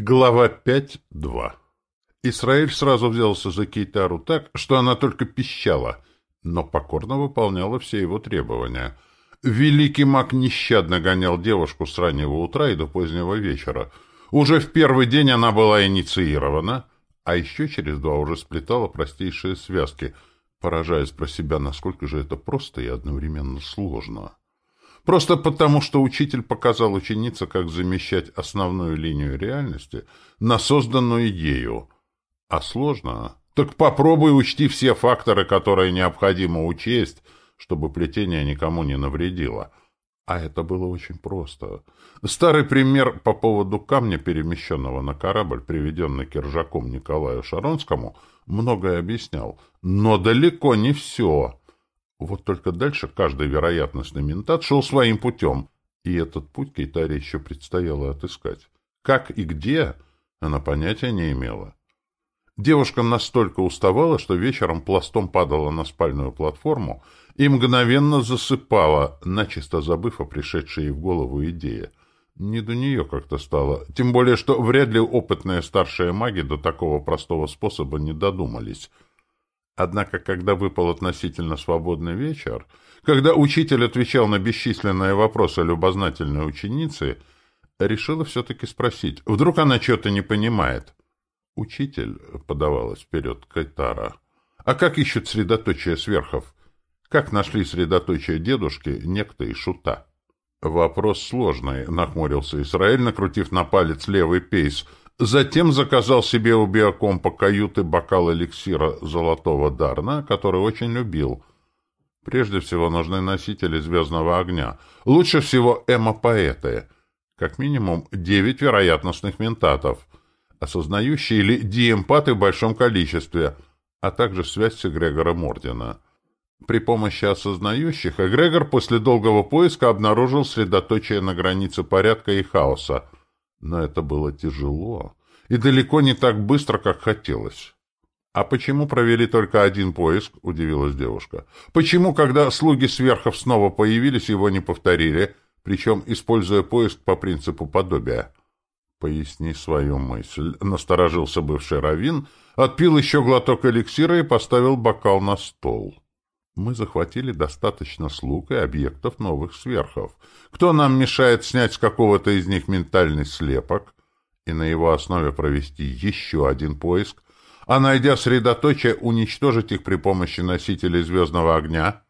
Глава 5.2 Исраиль сразу взялся за Кейтару так, что она только пищала, но покорно выполняла все его требования. Великий маг нещадно гонял девушку с раннего утра и до позднего вечера. Уже в первый день она была инициирована, а еще через два уже сплетала простейшие связки, поражаясь про себя, насколько же это просто и одновременно сложно. Просто потому, что учитель показал ученице, как замещать основную линию реальности на созданную идею. А сложно? Так попробуй учти все факторы, которые необходимо учесть, чтобы плетение никому не навредило. А это было очень просто. Старый пример по поводу камня, перемещенного на корабль, приведенный Киржаком Николаю Шаронскому, многое объяснял. Но далеко не все. Вот только дальше каждый вероятностный ментат шел своим путем, и этот путь Кейтаре еще предстояло отыскать. Как и где, она понятия не имела. Девушка настолько уставала, что вечером пластом падала на спальную платформу и мгновенно засыпала, начисто забыв о пришедшей ей в голову идее. Не до нее как-то стало, тем более, что вряд ли опытные старшие маги до такого простого способа не додумались — Однако, когда выпал относительно свободный вечер, когда учитель отвечал на бесчисленные вопросы любознательной ученицы, решила все-таки спросить. Вдруг она что-то не понимает? Учитель, подавалась вперед Кайтара, а как ищут средоточие сверхов? Как нашли средоточие дедушки, некто и шута? Вопрос сложный, нахмурился Израиль, накрутив на палец левый пейс, Затем заказал себе у биокомпа каюты бокал эликсира золотого дарна, который очень любил. Прежде всего нужны носители звездного огня. Лучше всего эмо-поэты. Как минимум девять вероятностных ментатов, осознающие или диэмпаты в большом количестве, а также связь с эгрегором Ордена. При помощи осознающих эгрегор после долгого поиска обнаружил средоточие на границе порядка и хаоса — но это было тяжело и далеко не так быстро, как хотелось. «А почему провели только один поиск?» — удивилась девушка. «Почему, когда слуги сверхов снова появились, его не повторили, причем используя поиск по принципу подобия?» «Поясни свою мысль», — насторожился бывший раввин, отпил еще глоток эликсира и поставил бокал на стол. «Мы захватили достаточно слуг и объектов новых сверхов. Кто нам мешает снять с какого-то из них ментальный слепок и на его основе провести еще один поиск, а, найдя средоточие, уничтожить их при помощи носителей звездного огня?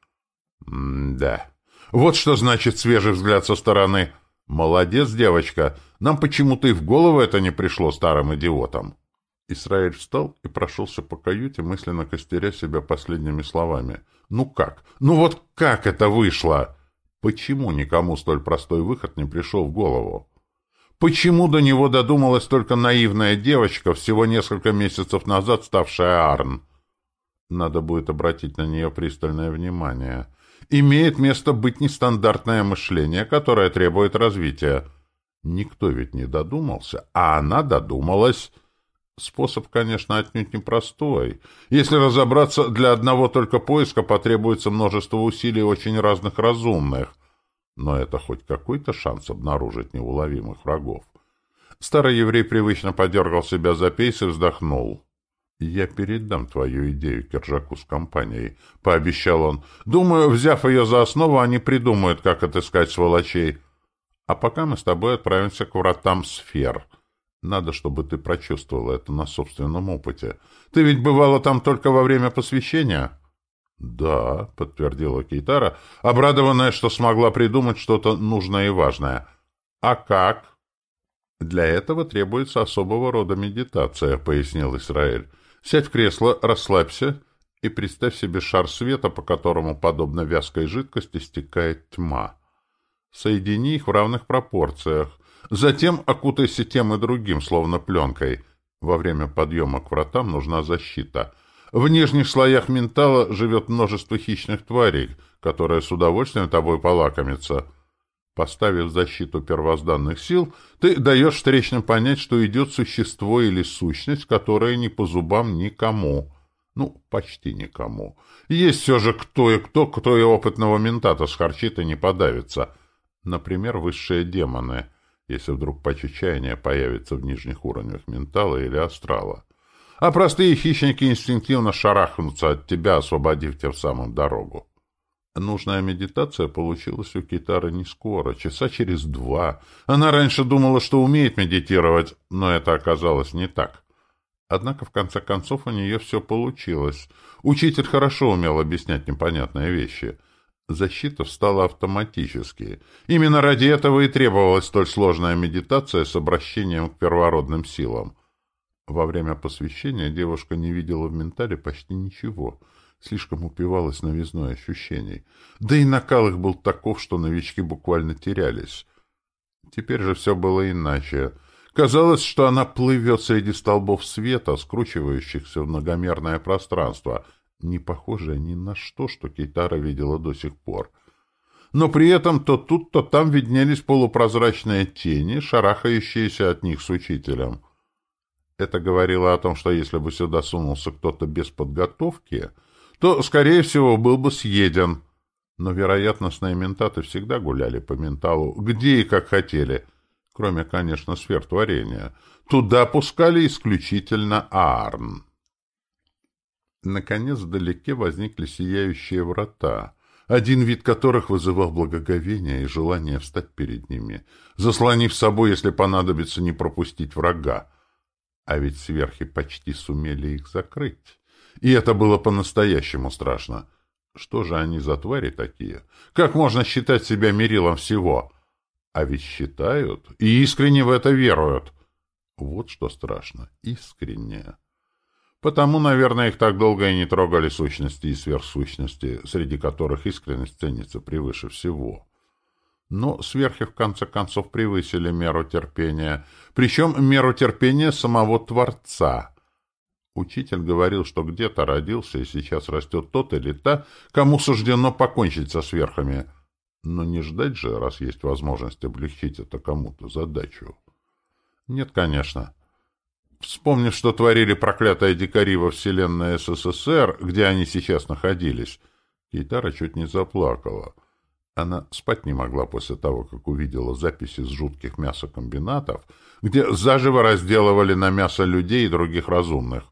М-да. Вот что значит свежий взгляд со стороны. Молодец, девочка. Нам почему-то и в голову это не пришло старым идиотам. Исраиль встал и прошелся по каюте, мысленно костеря себя последними словами. «Ну как? Ну вот как это вышло?» Почему никому столь простой выход не пришел в голову? Почему до него додумалась только наивная девочка, всего несколько месяцев назад ставшая Арн? Надо будет обратить на нее пристальное внимание. Имеет место быть нестандартное мышление, которое требует развития. Никто ведь не додумался, а она додумалась. Способ, конечно, отнюдь непростой. Если разобраться, для одного только поиска потребуется множество усилий очень разных разумных. Но это хоть какой-то шанс обнаружить неуловимых врагов. Старый еврей привычно подергал себя за пейс и вздохнул. «Я передам твою идею Кержаку с компанией», — пообещал он. «Думаю, взяв ее за основу, они придумают, как отыскать сволочей. А пока мы с тобой отправимся к вратам сфер». Надо, чтобы ты прочувствовала это на собственном опыте. Ты ведь бывала там только во время посвящения? — Да, — подтвердила Кейтара, обрадованная, что смогла придумать что-то нужное и важное. — А как? — Для этого требуется особого рода медитация, — пояснил Израиль. — Сядь в кресло, расслабься и представь себе шар света, по которому, подобно вязкой жидкости, стекает тьма. Соедини их в равных пропорциях — Затем окутайся тем и другим, словно пленкой. Во время подъема к вратам нужна защита. В нижних слоях ментала живет множество хищных тварей, которые с удовольствием тобой полакомятся. Поставив защиту первозданных сил, ты даешь встречным понять, что идет существо или сущность, которая не по зубам никому. Ну, почти никому. Есть все же кто и кто, кто и опытного ментата схарчит и не подавится. Например, высшие демоны — если вдруг по чечаянию появится в нижних уровнях ментала или астрала. А простые хищники инстинктивно шарахнутся от тебя, освободив тем самым дорогу. Нужная медитация получилась у Китары не скоро, часа через два. Она раньше думала, что умеет медитировать, но это оказалось не так. Однако, в конце концов, у нее все получилось. Учитель хорошо умел объяснять непонятные вещи. Защита встала автоматически. Именно ради этого и требовалась столь сложная медитация с обращением к первородным силам. Во время посвящения девушка не видела в ментале почти ничего. Слишком упивалась новизной ощущений. Да и накал их был таков, что новички буквально терялись. Теперь же все было иначе. Казалось, что она плывет среди столбов света, скручивающихся в многомерное пространство — не похожее ни на что, что Кейтара видела до сих пор. Но при этом то тут, то там виднелись полупрозрачные тени, шарахающиеся от них с учителем. Это говорило о том, что если бы сюда сунулся кто-то без подготовки, то, скорее всего, был бы съеден. Но вероятностные ментаты всегда гуляли по менталу, где и как хотели, кроме, конечно, сфер. Туда пускали исключительно Аарн. Наконец вдалеке возникли сияющие врата, один вид которых вызывал благоговение и желание встать перед ними, заслонив собой, если понадобится, не пропустить врага. А ведь сверхи почти сумели их закрыть. И это было по-настоящему страшно. Что же они за твари такие? Как можно считать себя мерилом всего? А ведь считают и искренне в это веруют. Вот что страшно. Искренне. Потому, наверное, их так долго и не трогали сущности и сверхсущности, среди которых искренность ценится превыше всего. Но сверхи, в конце концов, превысили меру терпения, причем меру терпения самого Творца. Учитель говорил, что где-то родился и сейчас растет тот или та, кому суждено покончить со сверхами. Но не ждать же, раз есть возможность облегчить это кому-то задачу. Нет, конечно. Вспомнив, что творили проклятые дикари во вселенной СССР, где они сейчас находились, Кейтара чуть не заплакала. Она спать не могла после того, как увидела записи с жутких мясокомбинатов, где заживо разделывали на мясо людей и других разумных.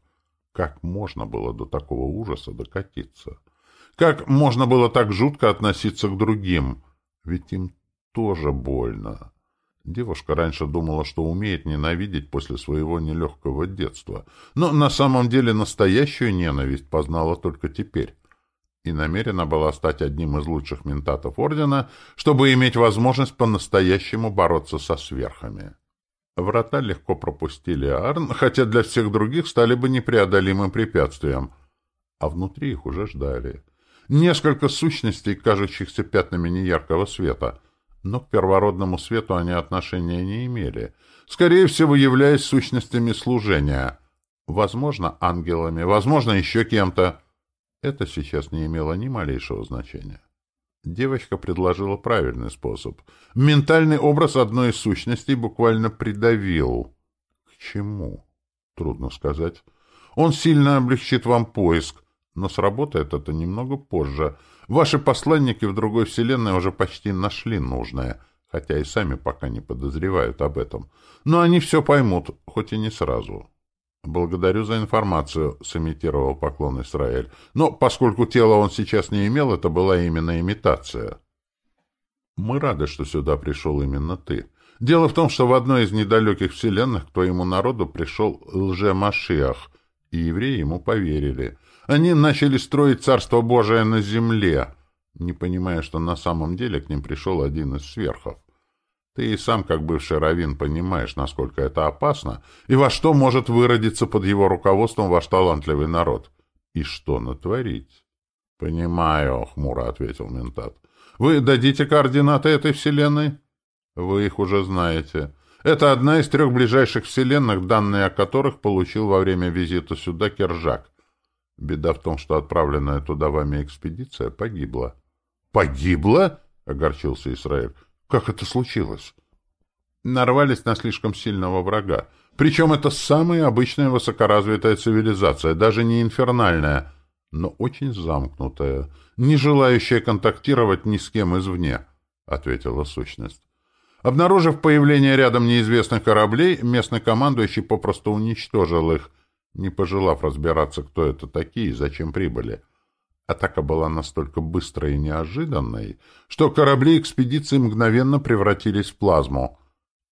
Как можно было до такого ужаса докатиться? Как можно было так жутко относиться к другим? Ведь им тоже больно. Девушка раньше думала, что умеет ненавидеть после своего нелегкого детства, но на самом деле настоящую ненависть познала только теперь и намерена была стать одним из лучших ментатов Ордена, чтобы иметь возможность по-настоящему бороться со сверхами. Врата легко пропустили Арн, хотя для всех других стали бы непреодолимым препятствием, а внутри их уже ждали. Несколько сущностей, кажущихся пятнами неяркого света — но к первородному свету они отношения не имели, скорее всего, являясь сущностями служения. Возможно, ангелами, возможно, еще кем-то. Это сейчас не имело ни малейшего значения. Девочка предложила правильный способ. Ментальный образ одной из сущностей буквально придавил. К чему? Трудно сказать. Он сильно облегчит вам поиск, но сработает это немного позже — Ваши посланники в другой вселенной уже почти нашли нужное, хотя и сами пока не подозревают об этом. Но они все поймут, хоть и не сразу. «Благодарю за информацию», — сымитировал поклон Израиль. «Но поскольку тело он сейчас не имел, это была именно имитация». «Мы рады, что сюда пришел именно ты. Дело в том, что в одной из недалеких вселенных к твоему народу пришел лже-машиах, и евреи ему поверили. Они начали строить Царство Божие на земле, не понимая, что на самом деле к ним пришел один из сверхов. Ты и сам, как бывший раввин, понимаешь, насколько это опасно, и во что может выродиться под его руководством ваш талантливый народ. И что натворить? — Понимаю, — хмуро ответил ментат. — Вы дадите координаты этой вселенной? — Вы их уже знаете. Это одна из трех ближайших вселенных, данные о которых получил во время визита сюда Кержак. Беда в том, что отправленная туда вами экспедиция погибла. «Погибла?» — огорчился Израиль. «Как это случилось?» Нарвались на слишком сильного врага. Причем это самая обычная высокоразвитая цивилизация, даже не инфернальная, но очень замкнутая, не желающая контактировать ни с кем извне, — ответила сущность. Обнаружив появление рядом неизвестных кораблей, местный командующий попросту уничтожил их, не пожелав разбираться, кто это такие и зачем прибыли. Атака была настолько быстрой и неожиданной, что корабли экспедиции мгновенно превратились в плазму.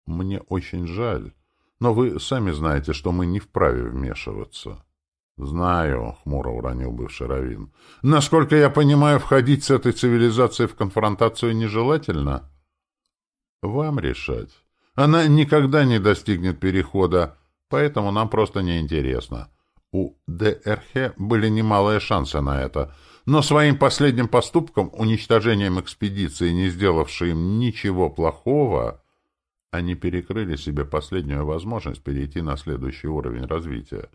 Мне очень жаль, но вы сами знаете, что мы не вправе вмешиваться. — Знаю, — хмуро уронил бывший Равин. — Насколько я понимаю, входить с этой цивилизацией в конфронтацию нежелательно? — Вам решать. Она никогда не достигнет перехода, поэтому нам просто неинтересно. У ДРХ были немалые шансы на это, но своим последним поступком, уничтожением экспедиции, не сделавшей им ничего плохого, они перекрыли себе последнюю возможность перейти на следующий уровень развития.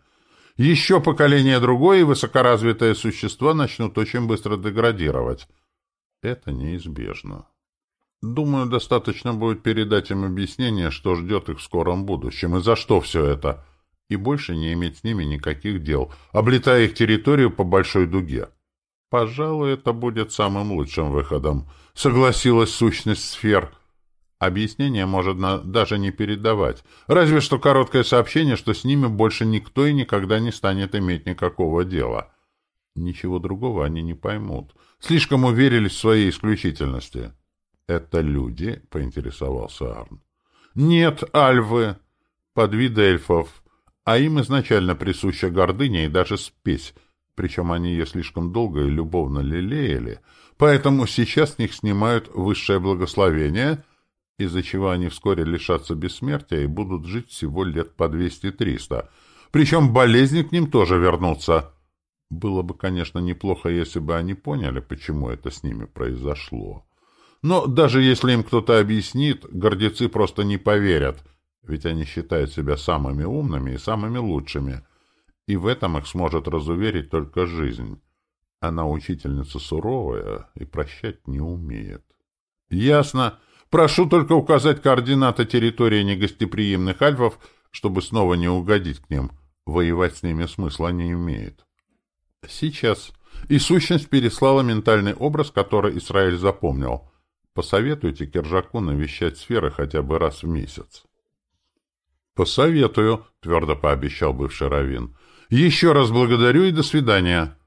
Еще поколение другое и высокоразвитые существа начнут очень быстро деградировать. Это неизбежно. Думаю, достаточно будет передать им объяснение, что ждет их в скором будущем и за что все это, и больше не иметь с ними никаких дел, облетая их территорию по большой дуге. Пожалуй, это будет самым лучшим выходом, согласилась сущность сфер. Объяснение можно даже не передавать, разве что короткое сообщение, что с ними больше никто и никогда не станет иметь никакого дела. Ничего другого они не поймут. Слишком уверились в своей исключительности. «Это люди?» — поинтересовался Арн. «Нет, альвы, подвид эльфов, а им изначально присуща гордыня и даже спесь, причем они ее слишком долго и любовно лелеяли, поэтому сейчас с них снимают высшее благословение, из-за чего они вскоре лишатся бессмертия и будут жить всего лет по 200-300, причем болезни к ним тоже вернутся». Было бы, конечно, неплохо, если бы они поняли, почему это с ними произошло. Но даже если им кто-то объяснит, гордецы просто не поверят, ведь они считают себя самыми умными и самыми лучшими. И в этом их сможет разуверить только жизнь. Она учительница суровая и прощать не умеет. Ясно. Прошу только указать координаты территории негостеприимных альфов, чтобы снова не угодить к ним. Воевать с ними смысла не имеет. Сейчас. И сущность переслала ментальный образ, который Израиль запомнил — Посоветуйте Киржаку навещать сферы хотя бы раз в месяц. «Посоветую», — твердо пообещал бывший раввин. «Еще раз благодарю и до свидания».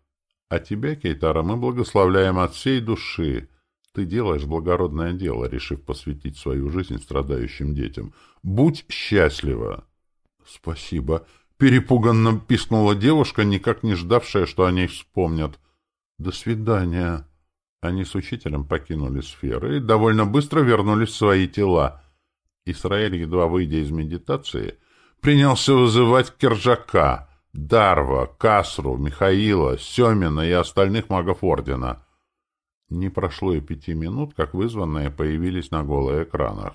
«А тебя, Кейтара, мы благословляем от всей души. Ты делаешь благородное дело, решив посвятить свою жизнь страдающим детям. Будь счастлива!» «Спасибо», — перепуганно пискнула девушка, никак не ждавшая, что о ней вспомнят. «До свидания». Они с учителем покинули сферы и довольно быстро вернулись в свои тела. Исраэль, едва выйдя из медитации, принялся вызывать Кержака, Дарва, Касру, Михаила, Семина и остальных магов Ордена. Не прошло и пяти минут, как вызванные появились на голых экранах.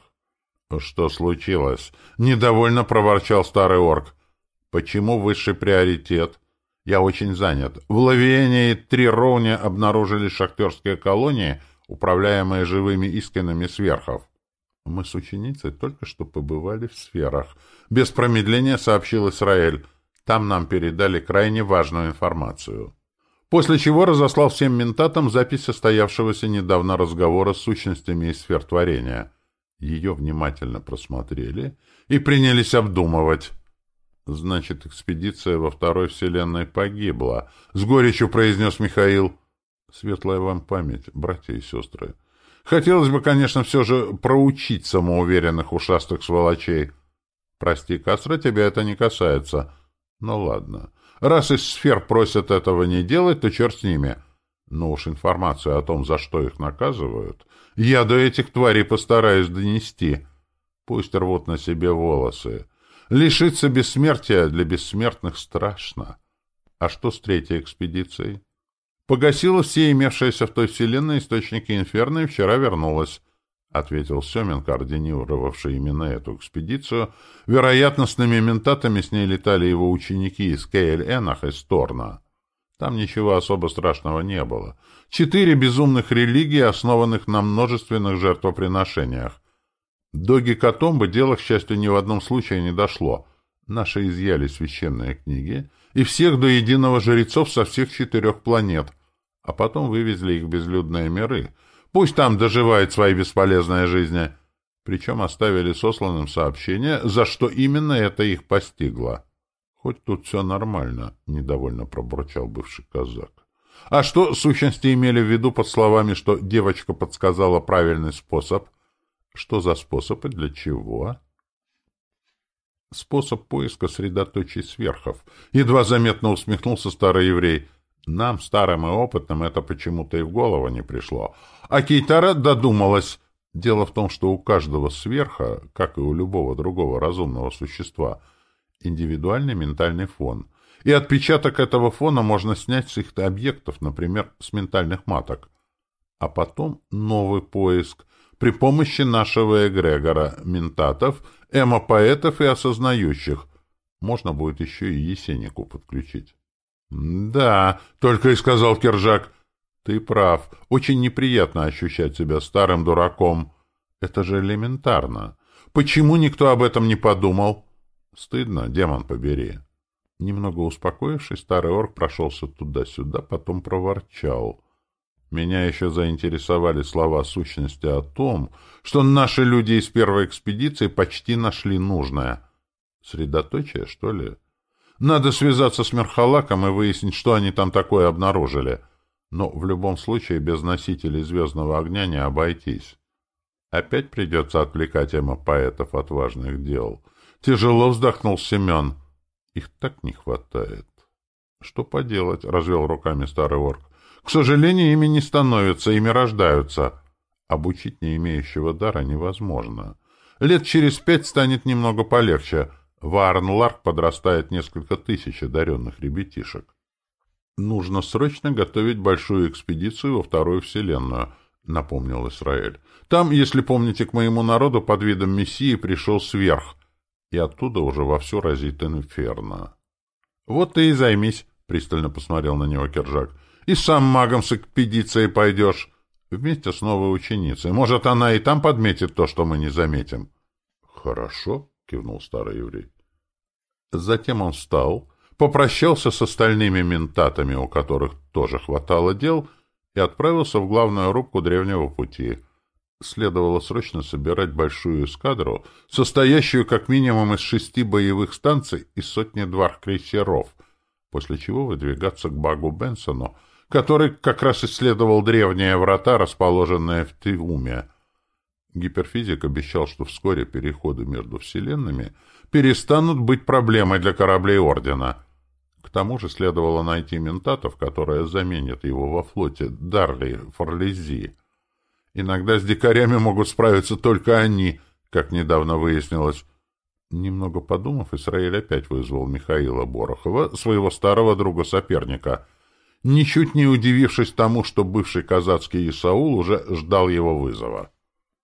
«Что случилось?» — недовольно проворчал старый орк. «Почему высший приоритет?» Я очень занят. В Лавиене и Трироуне обнаружили шахтерские колонии, управляемые живыми искинами сверхов. Мы с ученицей только что побывали в сферах. Без промедления сообщил Исраэль. Там нам передали крайне важную информацию. После чего разослал всем ментатам запись состоявшегося недавно разговора с сущностями из сфер творения. Ее внимательно просмотрели и принялись обдумывать. Значит, экспедиция во второй вселенной погибла, — с горечью произнес Михаил. Светлая вам память, братья и сестры. Хотелось бы, конечно, все же проучить самоуверенных ушастых сволочей. Прости, Кастро, тебя это не касается. Ну ладно. Раз из сфер просят этого не делать, то черт с ними. Но уж информацию о том, за что их наказывают, я до этих тварей постараюсь донести. Пусть рвут на себе волосы. Лишиться бессмертия для бессмертных страшно. А что с третьей экспедицией? Погасила все имевшиеся в той вселенной источники инферно и вчера вернулась, — ответил Семен, координировавший именно эту экспедицию. Вероятно, с ментатами с ней летали его ученики из Кейль-Энах и Сторна. Там ничего особо страшного не было. Четыре безумных религии, основанных на множественных жертвоприношениях. До гекатомбы дело, к счастью, ни в одном случае не дошло. Наши изъяли священные книги и всех до единого жрецов со всех четырех планет, а потом вывезли их в безлюдные миры. Пусть там доживают свои бесполезные жизни. Причем оставили сосланным сообщение, за что именно это их постигло. «Хоть тут все нормально», — недовольно пробурчал бывший казак. «А что сущности имели в виду под словами, что девочка подсказала правильный способ? Что за способ и для чего?» «Способ поиска средоточий сверхов», — едва заметно усмехнулся старый еврей. «Нам, старым и опытным, это почему-то и в голову не пришло. А Кейтара додумалась. Дело в том, что у каждого сверха, как и у любого другого разумного существа, — индивидуальный ментальный фон. И отпечаток этого фона можно снять с их объектов, например, с ментальных маток. А потом новый поиск при помощи нашего эгрегора, ментатов, эмопоэтов и осознающих. Можно будет еще и Есенику подключить. — Да, — только и сказал Кержак. — Ты прав. Очень неприятно ощущать себя старым дураком. Это же элементарно. Почему никто об этом не подумал? — Стыдно, демон побери. Немного успокоившись, старый орк прошелся туда-сюда, потом проворчал. Меня еще заинтересовали слова сущности о том, что наши люди из первой экспедиции почти нашли нужное. Средоточие, что ли? Надо связаться с Мерхалаком и выяснить, что они там такое обнаружили. Но в любом случае без носителей звездного огня не обойтись. Опять придется отвлекать Эма поэтов от важных дел — Тяжело вздохнул Семен. Их так не хватает. Что поделать, развел руками старый орк. К сожалению, ими не становятся, ими рождаются. Обучить не имеющего дара невозможно. Лет через пять станет немного полегче. В Арнларк подрастает несколько тысяч одаренных ребятишек. Нужно срочно готовить большую экспедицию во вторую вселенную, напомнил Израиль. Там, если помните, к моему народу под видом мессии пришел сверх, и оттуда уже вовсю разит инферно. — Вот ты и займись, — пристально посмотрел на него Кержак. — И сам магом с экспедицией пойдешь. Вместе с новой ученицей. Может, она и там подметит то, что мы не заметим. — Хорошо, — кивнул старый еврей. Затем он встал, попрощался с остальными ментатами, у которых тоже хватало дел, и отправился в главную рубку древнего пути — Следовало срочно собирать большую эскадру, состоящую как минимум из шести боевых станций и сотни двар-крейсеров, после чего выдвигаться к Багу Бенсону, который как раз исследовал древние врата, расположенные в Тиуме. Гиперфизик обещал, что вскоре переходы между вселенными перестанут быть проблемой для кораблей Ордена. К тому же следовало найти ментатов, которые заменят его во флоте Дарли Форлези. Иногда с дикарями могут справиться только они, как недавно выяснилось. Немного подумав, Исраиль опять вызвал Михаила Борохова, своего старого друга-соперника, ничуть не удивившись тому, что бывший казацкий Исаул уже ждал его вызова.